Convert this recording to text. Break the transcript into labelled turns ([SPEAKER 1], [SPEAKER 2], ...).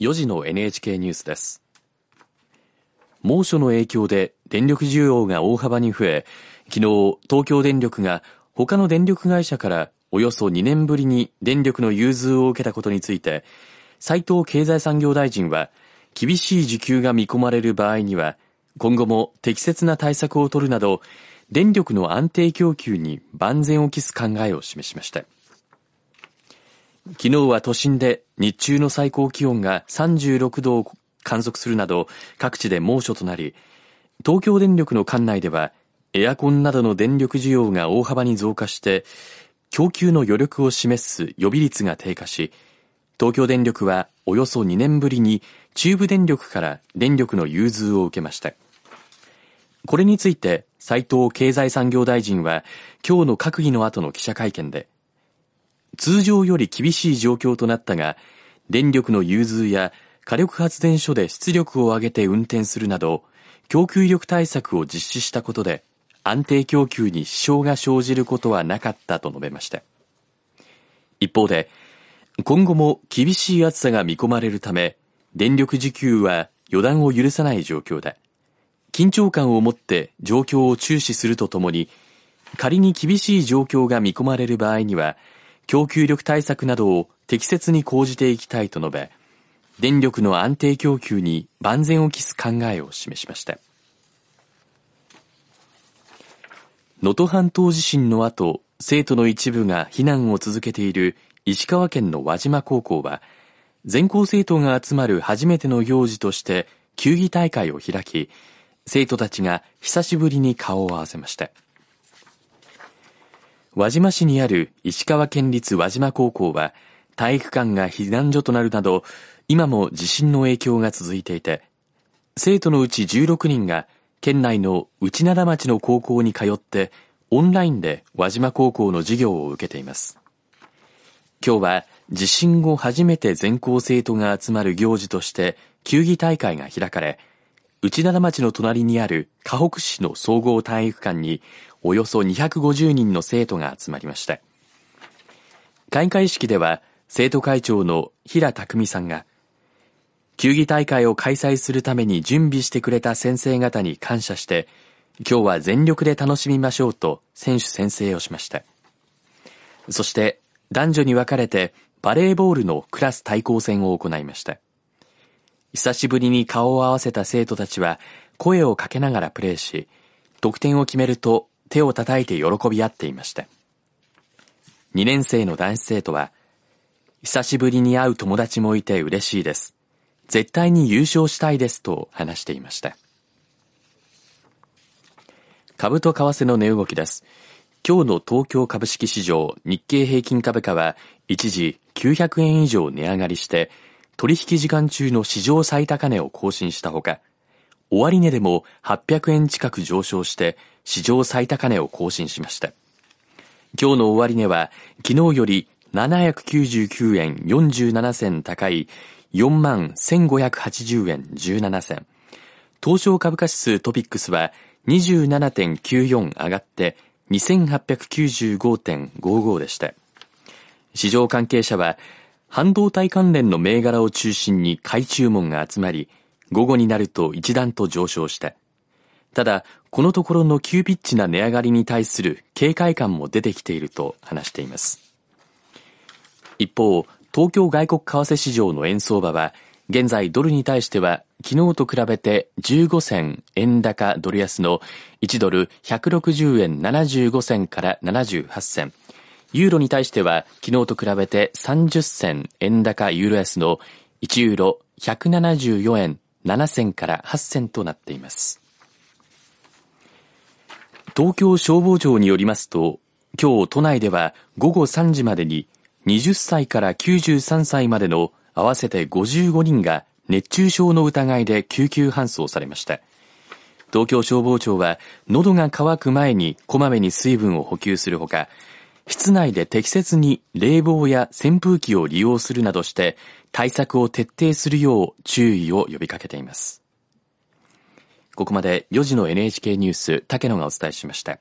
[SPEAKER 1] 4時の NHK ニュースです。猛暑の影響で電力需要が大幅に増え、昨日、東京電力が他の電力会社からおよそ2年ぶりに電力の融通を受けたことについて、斉藤経済産業大臣は、厳しい需給が見込まれる場合には、今後も適切な対策を取るなど、電力の安定供給に万全を期す考えを示しました。昨日は都心で日中の最高気温が36度を観測するなど各地で猛暑となり、東京電力の管内ではエアコンなどの電力需要が大幅に増加して供給の余力を示す予備率が低下し、東京電力はおよそ2年ぶりに中部電力から電力の融通を受けました。これについて斉藤経済産業大臣は今日の閣議の後の記者会見で、通常より厳しい状況となったが、電力の融通や火力発電所で出力を上げて運転するなど、供給力対策を実施したことで、安定供給に支障が生じることはなかったと述べました。一方で、今後も厳しい暑さが見込まれるため、電力需給は予断を許さない状況だ。緊張感を持って状況を注視するとともに、仮に厳しい状況が見込まれる場合には、供給力対策などを適切に講じていきたいと述べ、電力の安定供給に万全を期す考えを示しました。能登半島地震の後、生徒の一部が避難を続けている石川県の輪島高校は、全校生徒が集まる初めての行事として球技大会を開き、生徒たちが久しぶりに顔を合わせました。輪島市にある石川県立輪島高校は、体育館が避難所となるなど、今も地震の影響が続いていて、生徒のうち16人が県内の内灘町の高校に通ってオンラインで輪島高校の授業を受けています。今日は地震後初めて全校生徒が集まる行事として球技大会が開かれ、内灘町の隣にある河北市の総合体育館におよそ250人の生徒が集まりました。開会式では生徒会長の平匠さんが、球技大会を開催するために準備してくれた先生方に感謝して、今日は全力で楽しみましょうと選手宣誓をしました。そして男女に分かれてバレーボールのクラス対抗戦を行いました。久しぶりに顔を合わせた生徒たちは声をかけながらプレーし、得点を決めると手を叩いて喜び合っていました。2年生の男子生徒は、久しぶりに会う友達もいて嬉しいです。絶対に優勝したいですと話していました。株と為替の値動きです。今日の東京株式市場日経平均株価は一時900円以上値上がりして取引時間中の市場最高値を更新したほか終値でも800円近く上昇して史上最高値を更新しました。今日の終値は昨日より799円47銭高い4万1580円17銭。東証株価指数トピックスは27.94上がって2895.55でした。市場関係者は半導体関連の銘柄を中心に買い注文が集まり、午後になると一段と上昇した。ただ、このところの急ピッチな値上がりに対する警戒感も出てきていると話しています。一方、東京外国為替市場の円相場は、現在ドルに対しては昨日と比べて15銭円高ドル安の1ドル160円75銭から78銭。ユーロに対しては昨日と比べて30銭円高ユーロ安の1ユーロ174円7銭から8銭となっています。東京消防庁によりますと、今日都内では午後3時までに20歳から93歳までの合わせて55人が熱中症の疑いで救急搬送されました。東京消防庁は喉が渇く前にこまめに水分を補給するほか、室内で適切に冷房や扇風機を利用するなどして対策を徹底するよう注意を呼びかけています。ここまで4時の NHK ニュース、竹野がお伝えしました。